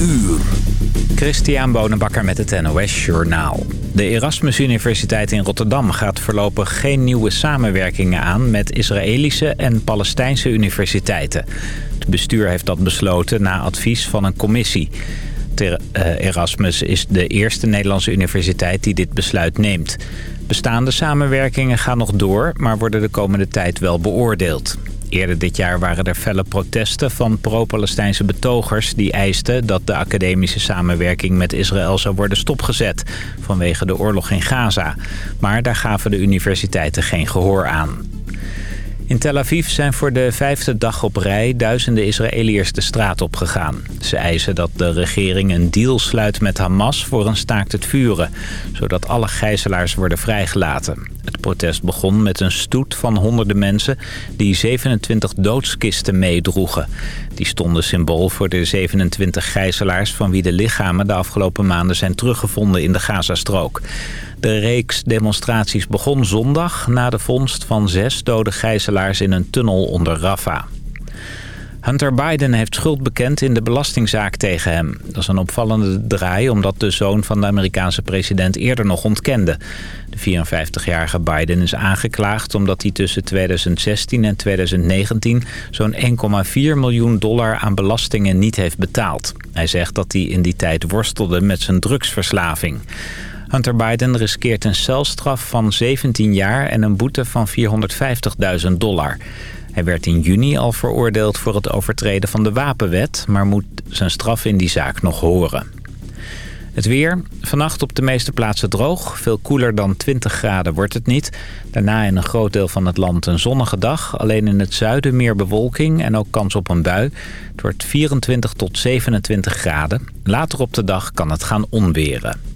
uur. Christian Bonenbakker met het NOS Journaal. De Erasmus Universiteit in Rotterdam gaat voorlopig geen nieuwe samenwerkingen aan... met Israëlische en Palestijnse universiteiten. Het bestuur heeft dat besloten na advies van een commissie. Eh, Erasmus is de eerste Nederlandse universiteit die dit besluit neemt. Bestaande samenwerkingen gaan nog door, maar worden de komende tijd wel beoordeeld. Eerder dit jaar waren er felle protesten van pro-Palestijnse betogers... die eisten dat de academische samenwerking met Israël zou worden stopgezet... vanwege de oorlog in Gaza. Maar daar gaven de universiteiten geen gehoor aan. In Tel Aviv zijn voor de vijfde dag op rij duizenden Israëliërs de straat opgegaan. Ze eisen dat de regering een deal sluit met Hamas voor een staakt het vuren... zodat alle gijzelaars worden vrijgelaten. Het protest begon met een stoet van honderden mensen die 27 doodskisten meedroegen. Die stonden symbool voor de 27 gijzelaars van wie de lichamen de afgelopen maanden zijn teruggevonden in de Gazastrook. De reeks demonstraties begon zondag na de vondst van zes dode gijzelaars in een tunnel onder Rafah. Hunter Biden heeft schuld bekend in de belastingzaak tegen hem. Dat is een opvallende draai omdat de zoon van de Amerikaanse president eerder nog ontkende. De 54-jarige Biden is aangeklaagd omdat hij tussen 2016 en 2019 zo'n 1,4 miljoen dollar aan belastingen niet heeft betaald. Hij zegt dat hij in die tijd worstelde met zijn drugsverslaving. Hunter Biden riskeert een celstraf van 17 jaar en een boete van 450.000 dollar. Hij werd in juni al veroordeeld voor het overtreden van de wapenwet... maar moet zijn straf in die zaak nog horen. Het weer. Vannacht op de meeste plaatsen droog. Veel koeler dan 20 graden wordt het niet. Daarna in een groot deel van het land een zonnige dag. Alleen in het zuiden meer bewolking en ook kans op een bui. Het wordt 24 tot 27 graden. Later op de dag kan het gaan onweren.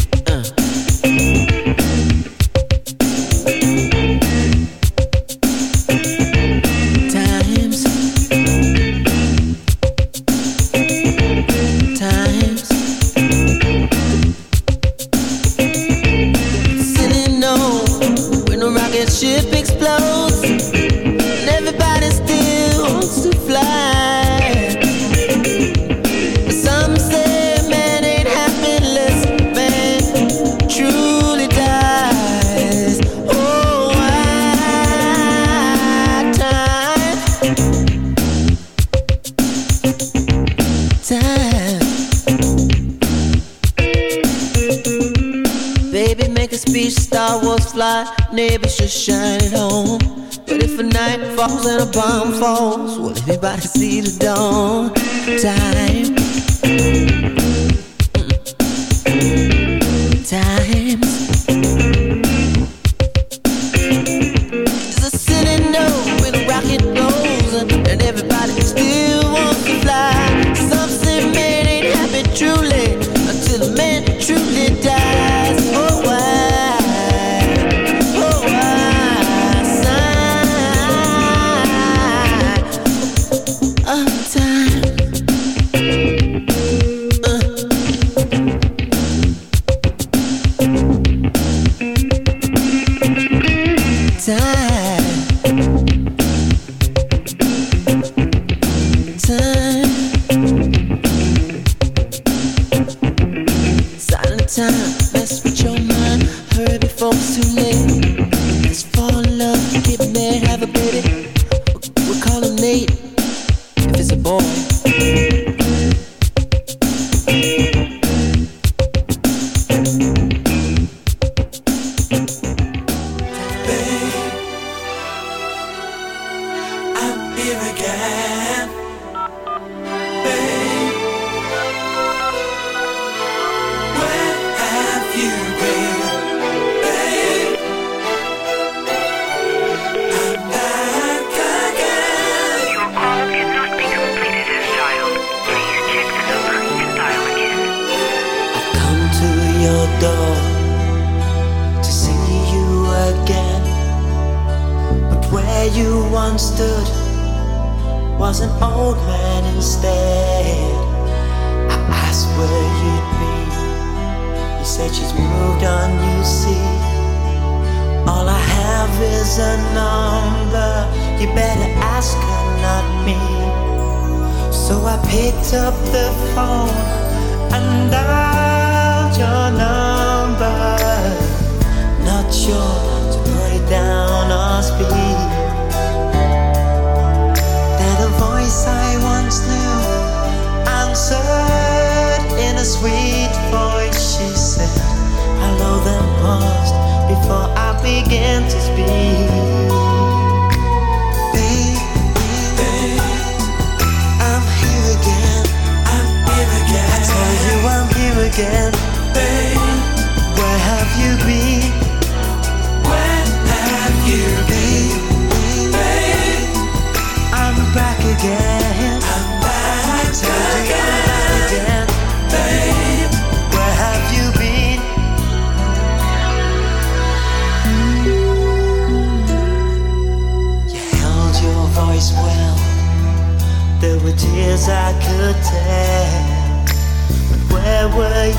wait.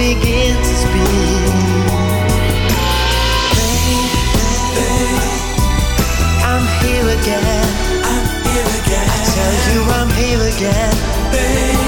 Begin to speak. Hey, I'm here again. I'm here again. I tell you I'm here again. Hey.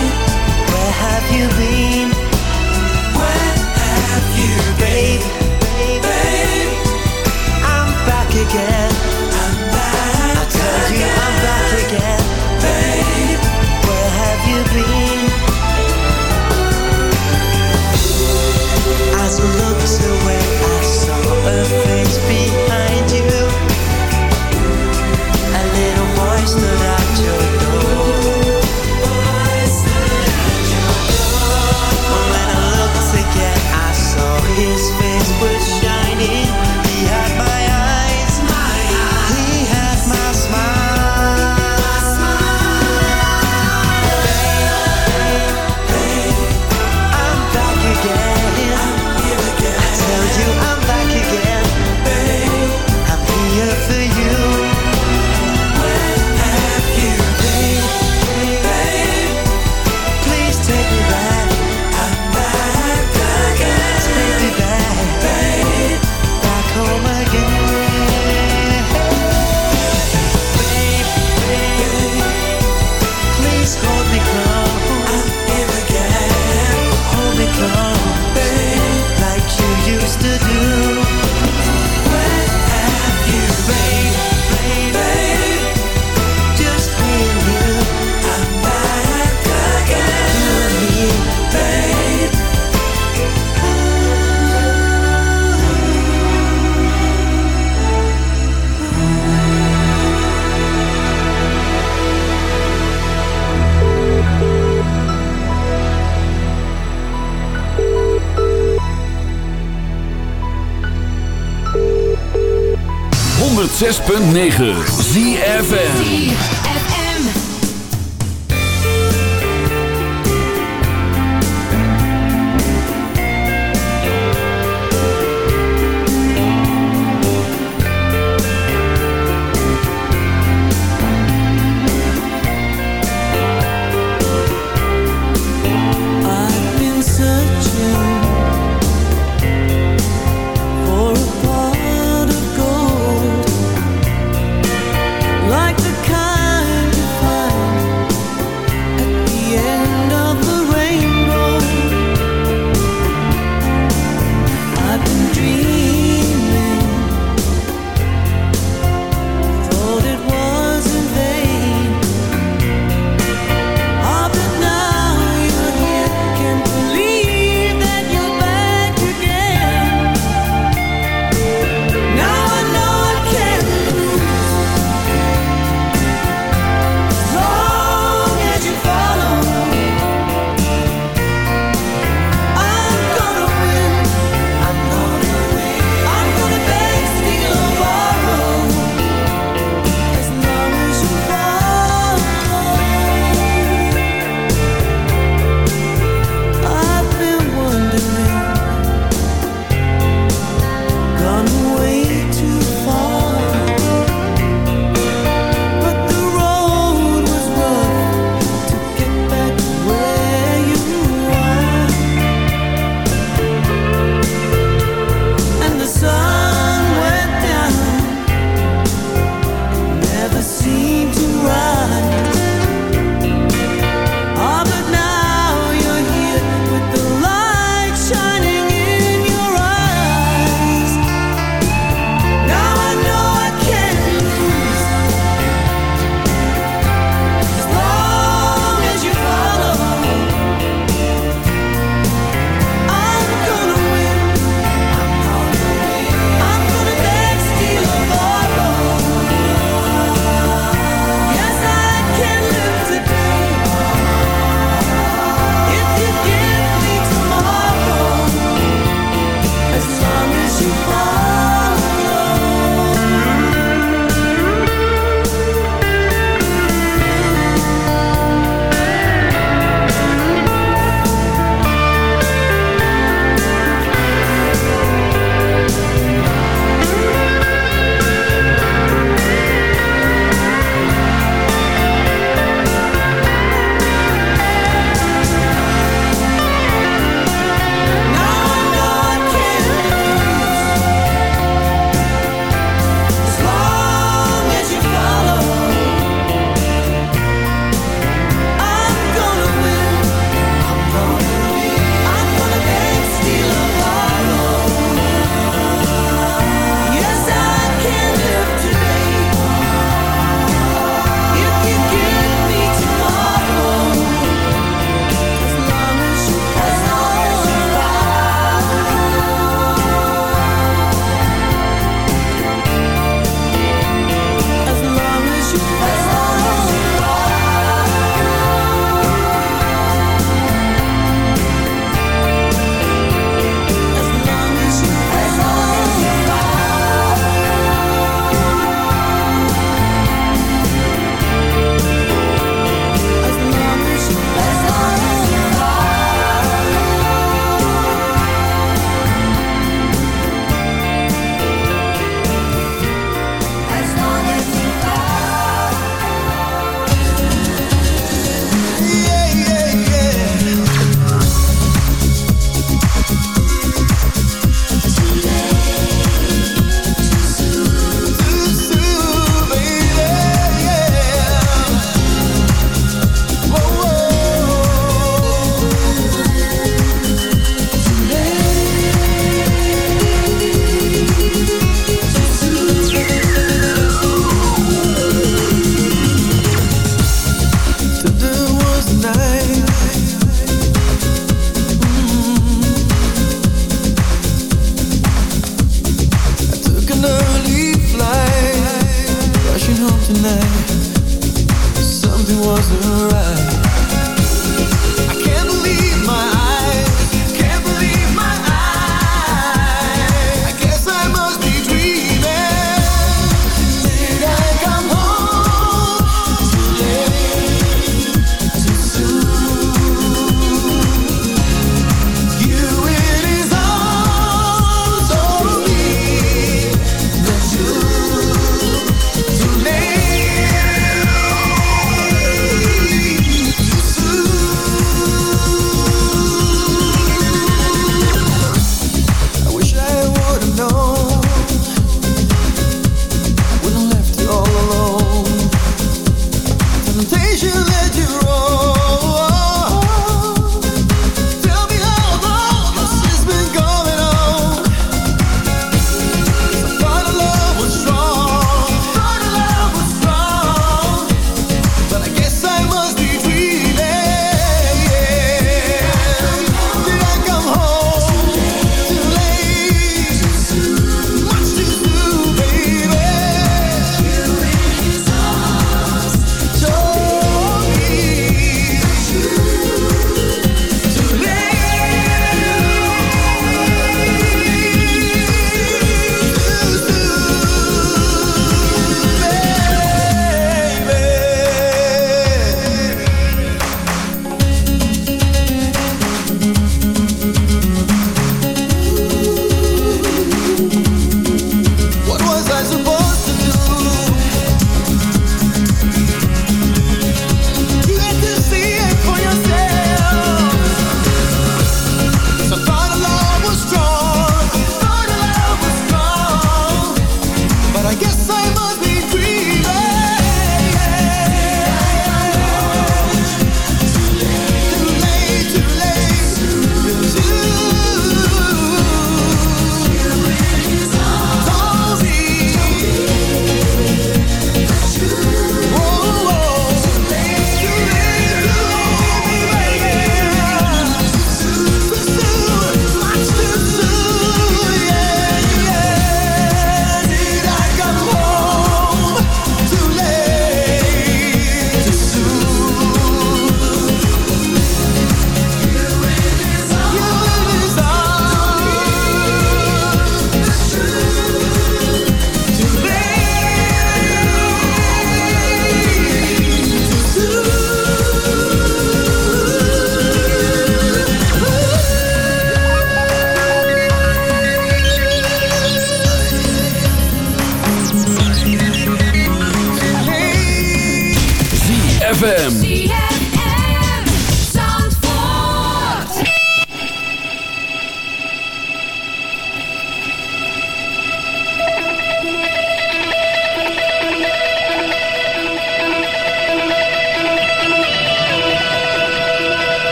106.9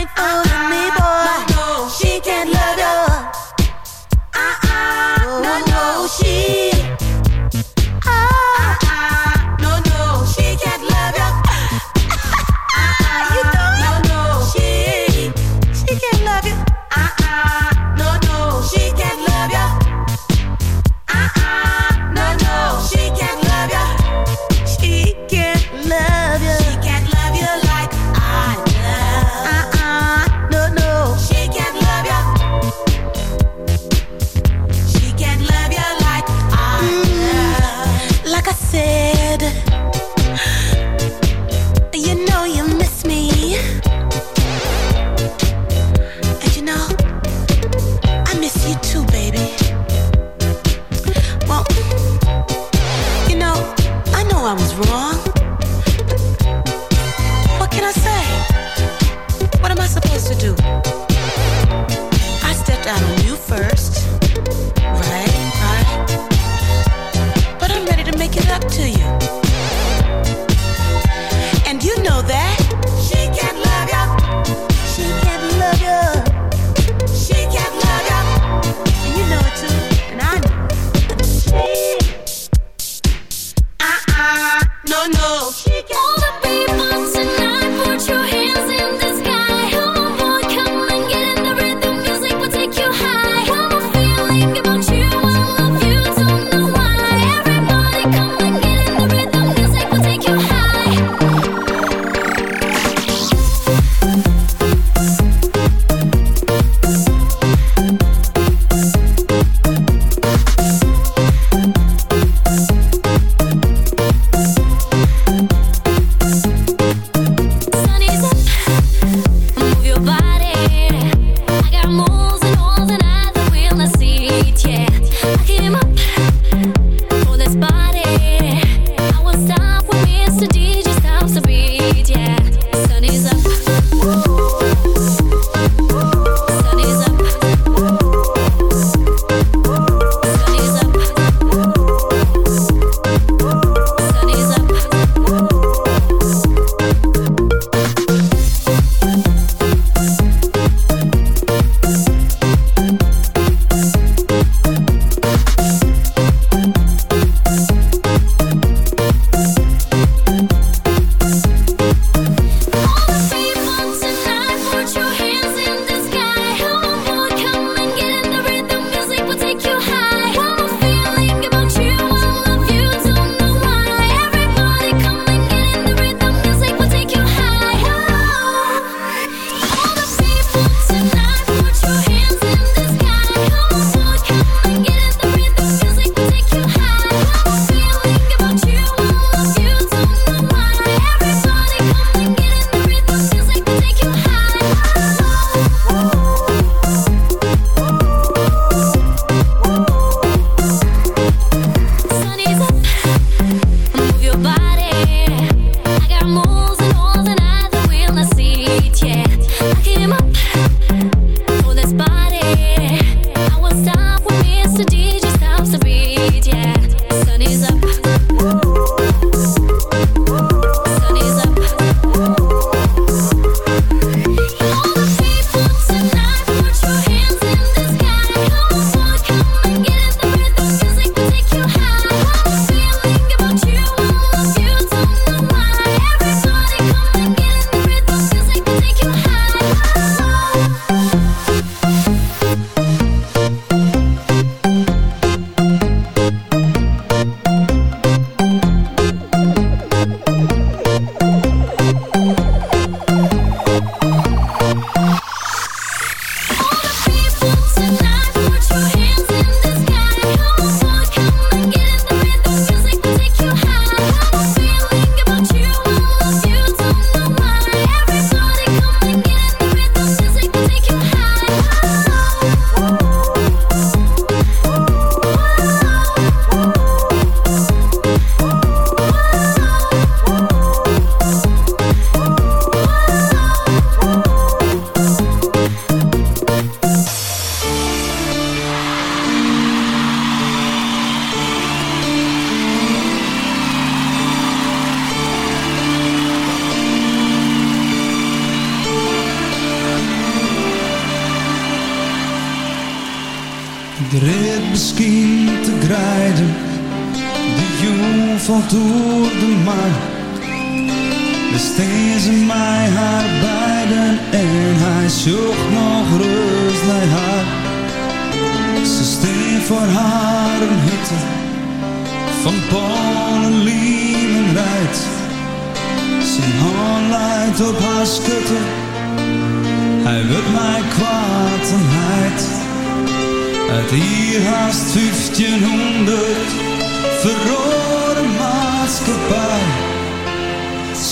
ain't fooling me.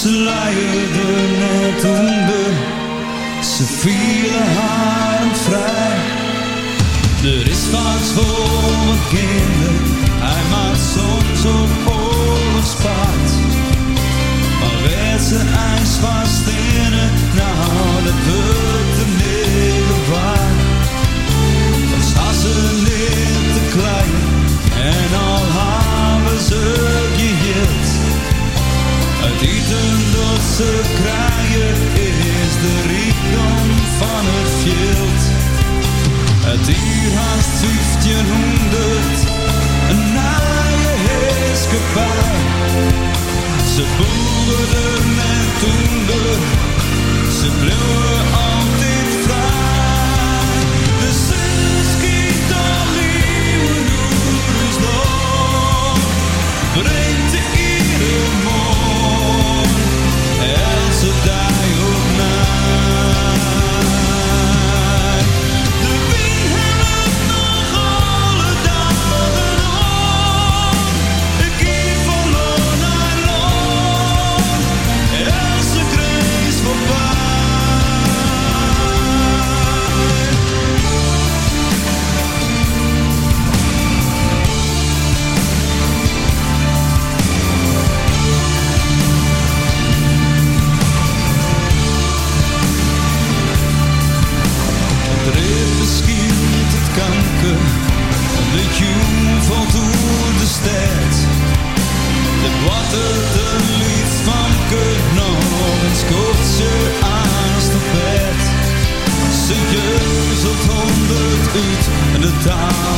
Ze luierde net onder, ze vielen haar vrij. Er is vaak voor mijn kinderen, hij maakt soms op oorlogspaard. Maar werd ze ijsvast in het, nou dat wordt de middel waar. Dan staan ze niet te klein en al hebben ze Tieten losse kraaien is de rijkdom van het veld. Het uur haast 1500, een naaie heerskepaar. Ze boeren en toender, ze bleven altijd vrij. down.